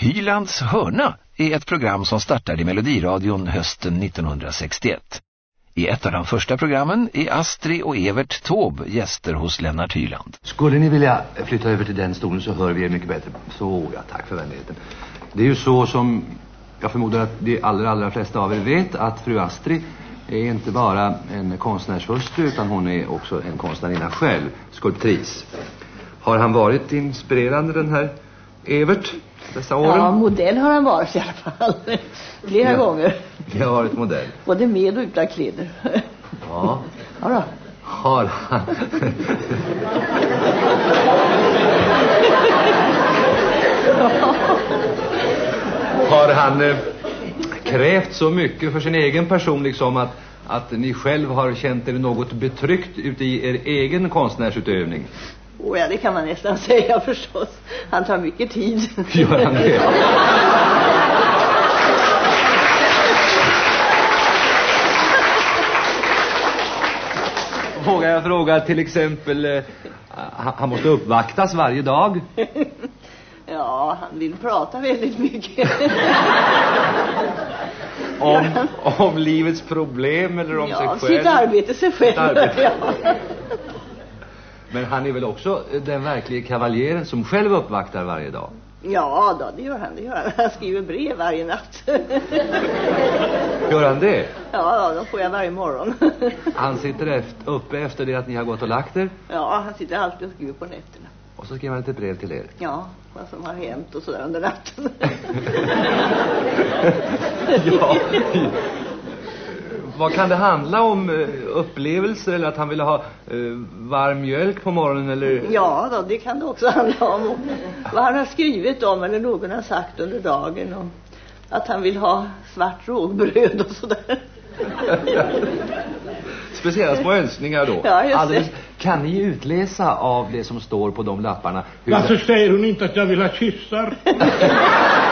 Hylands hörna är ett program som startade i Melodiradion hösten 1961. I ett av de första programmen är Astri och Evert Tåb gäster hos Lennart Hyland. Skulle ni vilja flytta över till den stolen så hör vi er mycket bättre. Så, ja, tack för vänligheten. Det är ju så som jag förmodar att de allra, allra flesta av er vet att fru Astri är inte bara en konstnärshustru utan hon är också en konstnärinna själv, skulptris. Har han varit inspirerande den här Evert dessa åren? Ja, modell har han varit i alla fall. Flera Ja. gånger. Jag har varit modell. Både med och utan kläder. Ja. Ja då. Har han... Har han eh, krävt så mycket för sin egen person liksom att, att ni själv har känt er något betryckt ute i er egen konstnärsutövning? Oh, ja, det kan man nästan säga förstås. Han tar mycket tid. Gör han det? Vågar jag fråga till exempel, eh, han måste uppvaktas varje dag? Ja, han vill prata väldigt mycket. Om, om livets problem eller om ja, sig själv? sitt arbete, sig själv. Sitt arbete. Ja. Men han är väl också den verkliga kavaljeren som själv uppvaktar varje dag? ja, då, det gör han. Det gör han. Han skriver brev varje natt. Gör han det? ja, de får jag varje morgon. Han sitter efter, uppe efter det att ni har gått och lagt er ja, han sitter alltid och skriver på nätterna. och så skriver han ett brev till er. Ja, vad som har hänt och sådär under natten. Ja. Vad kan det handla om? eh, Upplevelser eller att han ville ha eh, varm mjölk på morgonen eller? Ja, då, det kan det också handla om. Och vad han har skrivit om eller någon har sagt under dagen. Och att han vill ha svart rågbröd och sådär. Speciella små önskningar då. Ja, just det. Kan ni utläsa av det som står på de lapparna Varför säger hon inte att jag vill ha kyssar?